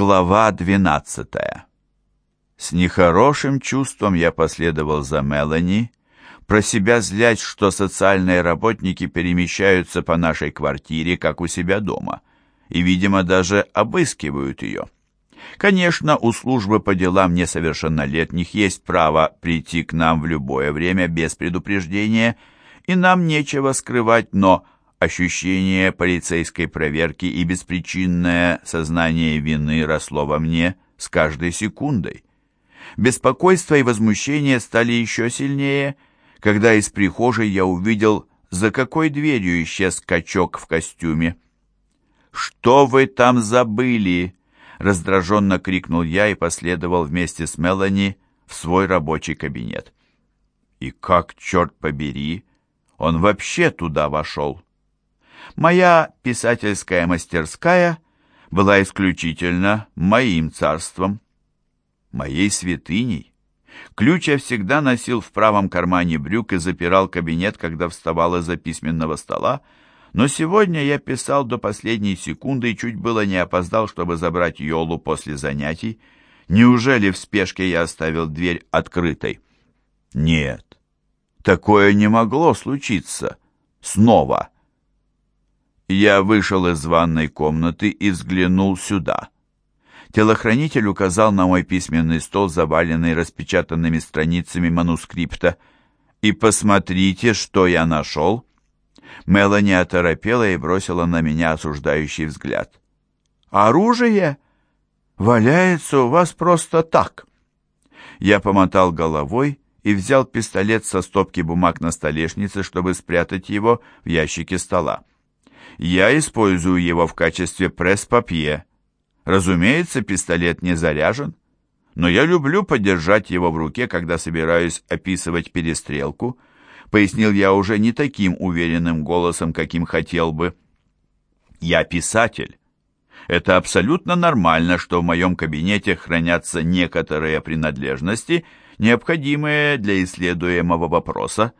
Глава 12 С нехорошим чувством я последовал за Мелани, про себя злясь, что социальные работники перемещаются по нашей квартире, как у себя дома, и, видимо, даже обыскивают ее. Конечно, у службы по делам несовершеннолетних есть право прийти к нам в любое время без предупреждения, и нам нечего скрывать, но Ощущение полицейской проверки и беспричинное сознание вины росло во мне с каждой секундой. Беспокойство и возмущение стали еще сильнее, когда из прихожей я увидел, за какой дверью исчез качок в костюме. «Что вы там забыли?» — раздраженно крикнул я и последовал вместе с Мелани в свой рабочий кабинет. И как, черт побери, он вообще туда вошел? Моя писательская мастерская была исключительно моим царством, моей святыней. Ключ я всегда носил в правом кармане брюк и запирал кабинет, когда вставал из-за письменного стола, но сегодня я писал до последней секунды и чуть было не опоздал, чтобы забрать Йолу после занятий. Неужели в спешке я оставил дверь открытой? Нет, такое не могло случиться. Снова. Я вышел из ванной комнаты и взглянул сюда. Телохранитель указал на мой письменный стол, заваленный распечатанными страницами манускрипта. «И посмотрите, что я нашел!» Мелани оторопела и бросила на меня осуждающий взгляд. «Оружие? Валяется у вас просто так!» Я помотал головой и взял пистолет со стопки бумаг на столешнице, чтобы спрятать его в ящике стола. Я использую его в качестве пресс-папье. Разумеется, пистолет не заряжен, но я люблю подержать его в руке, когда собираюсь описывать перестрелку, пояснил я уже не таким уверенным голосом, каким хотел бы. Я писатель. Это абсолютно нормально, что в моем кабинете хранятся некоторые принадлежности, необходимые для исследуемого вопроса,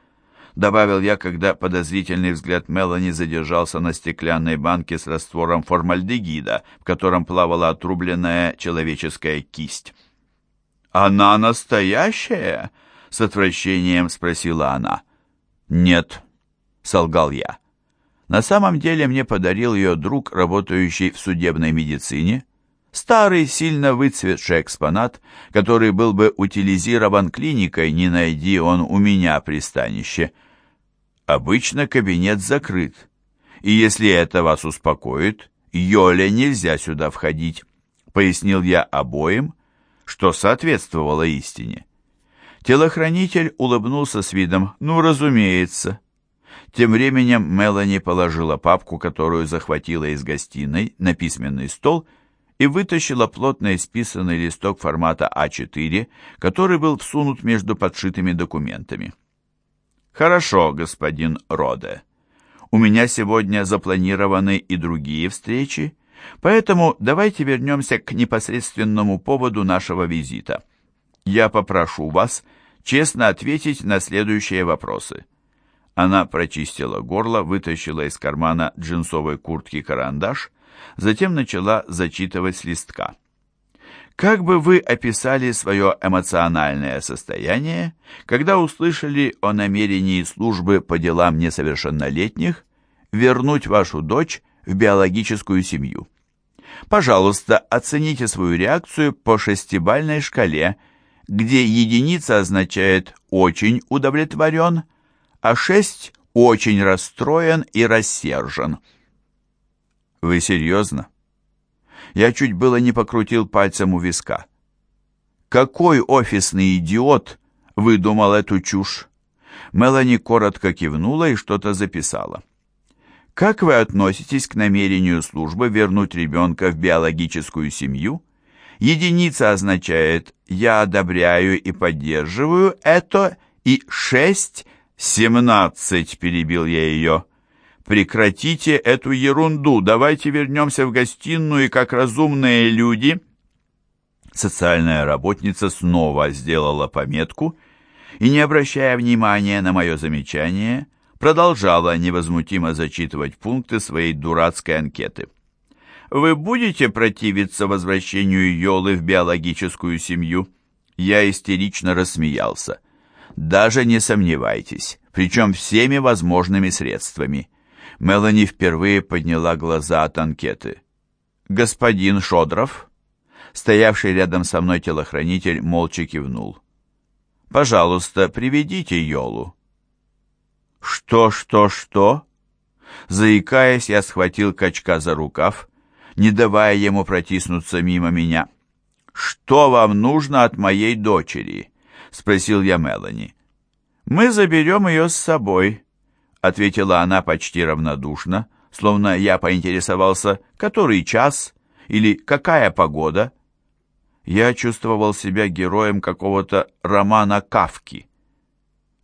добавил я, когда подозрительный взгляд Мелани задержался на стеклянной банке с раствором формальдегида, в котором плавала отрубленная человеческая кисть. «Она настоящая?» — с отвращением спросила она. «Нет», — солгал я. «На самом деле мне подарил ее друг, работающий в судебной медицине, старый, сильно выцветший экспонат, который был бы утилизирован клиникой, не найди он у меня пристанище». Обычно кабинет закрыт, и если это вас успокоит, Йоле нельзя сюда входить, пояснил я обоим, что соответствовало истине. Телохранитель улыбнулся с видом «Ну, разумеется». Тем временем Мелани положила папку, которую захватила из гостиной, на письменный стол и вытащила плотно исписанный листок формата А4, который был всунут между подшитыми документами. «Хорошо, господин Роде. У меня сегодня запланированы и другие встречи, поэтому давайте вернемся к непосредственному поводу нашего визита. Я попрошу вас честно ответить на следующие вопросы». Она прочистила горло, вытащила из кармана джинсовой куртки карандаш, затем начала зачитывать с листка. Как бы вы описали свое эмоциональное состояние, когда услышали о намерении службы по делам несовершеннолетних вернуть вашу дочь в биологическую семью? Пожалуйста, оцените свою реакцию по шестибальной шкале, где единица означает «очень удовлетворен», а шесть «очень расстроен и рассержен». Вы серьезно? Я чуть было не покрутил пальцем у виска. Какой офисный идиот выдумал эту чушь? Мелани коротко кивнула и что-то записала. Как вы относитесь к намерению службы вернуть ребенка в биологическую семью? Единица означает «я одобряю и поддерживаю это» и «шесть», «семнадцать», перебил я ее. Прекратите эту ерунду, давайте вернемся в гостиную и как разумные люди. Социальная работница снова сделала пометку и, не обращая внимания на мое замечание, продолжала невозмутимо зачитывать пункты своей дурацкой анкеты. вы будете противиться возвращению Йолы в биологическую семью?» Я истерично рассмеялся. «Даже не сомневайтесь, причем всеми возможными средствами». Мелани впервые подняла глаза от анкеты. «Господин Шодров?» Стоявший рядом со мной телохранитель молча кивнул. «Пожалуйста, приведите Йолу». «Что, что, что?» Заикаясь, я схватил качка за рукав, не давая ему протиснуться мимо меня. «Что вам нужно от моей дочери?» — спросил я Мелани. «Мы заберем ее с собой», — ответила она почти равнодушно, словно я поинтересовался, который час или какая погода. Я чувствовал себя героем какого-то романа Кавки.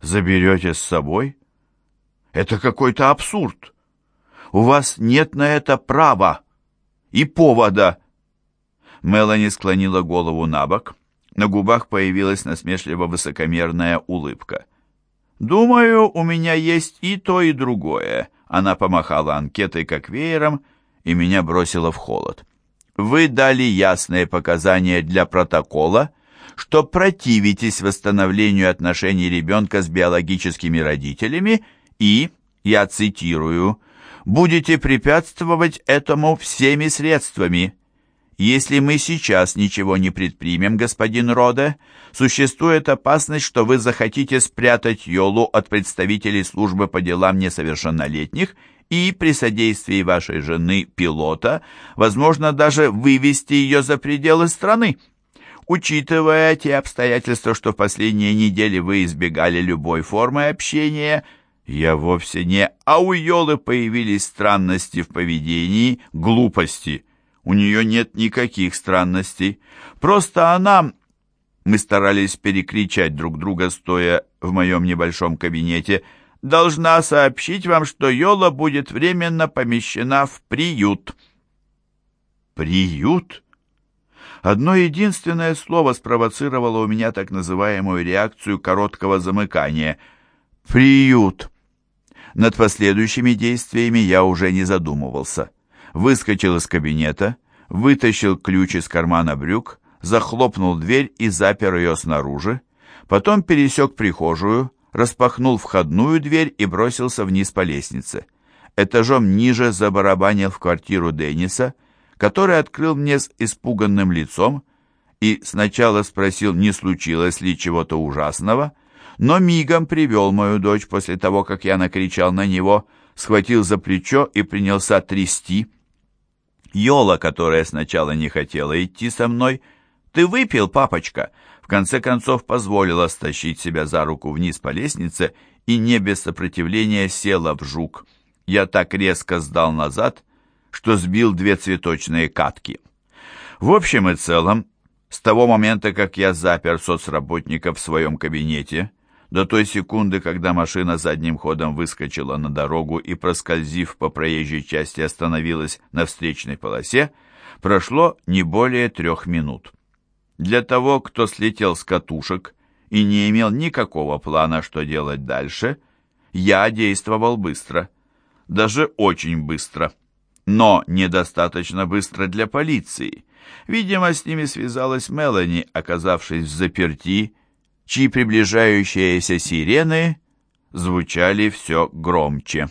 «Заберете с собой?» «Это какой-то абсурд!» У вас нет на это права и повода. Мелани склонила голову на бок. На губах появилась насмешливо-высокомерная улыбка. «Думаю, у меня есть и то, и другое». Она помахала анкетой как веером и меня бросила в холод. «Вы дали ясные показания для протокола, что противитесь восстановлению отношений ребенка с биологическими родителями и, я цитирую, будете препятствовать этому всеми средствами. Если мы сейчас ничего не предпримем, господин Роде, существует опасность, что вы захотите спрятать Йолу от представителей службы по делам несовершеннолетних и при содействии вашей жены, пилота, возможно, даже вывести ее за пределы страны. Учитывая те обстоятельства, что в последние недели вы избегали любой формы общения – я вовсе не... А у Йолы появились странности в поведении, глупости. У нее нет никаких странностей. Просто она... Мы старались перекричать друг друга, стоя в моем небольшом кабинете. Должна сообщить вам, что Йола будет временно помещена в приют. Приют? Одно единственное слово спровоцировало у меня так называемую реакцию короткого замыкания. Приют. Над последующими действиями я уже не задумывался. Выскочил из кабинета, вытащил ключ из кармана брюк, захлопнул дверь и запер ее снаружи, потом пересек прихожую, распахнул входную дверь и бросился вниз по лестнице. Этажом ниже забарабанил в квартиру Денниса, который открыл мне с испуганным лицом и сначала спросил, не случилось ли чего-то ужасного, но мигом привел мою дочь после того, как я накричал на него, схватил за плечо и принялся трясти. Йола, которая сначала не хотела идти со мной, «Ты выпил, папочка?» В конце концов позволила стащить себя за руку вниз по лестнице и не без сопротивления села в жук. Я так резко сдал назад, что сбил две цветочные катки. В общем и целом, с того момента, как я запер соцработника в своем кабинете, до той секунды, когда машина задним ходом выскочила на дорогу и, проскользив по проезжей части, остановилась на встречной полосе, прошло не более трех минут. Для того, кто слетел с катушек и не имел никакого плана, что делать дальше, я действовал быстро, даже очень быстро, но недостаточно быстро для полиции. Видимо, с ними связалась Мелани, оказавшись в заперти чьи приближающиеся сирены звучали все громче.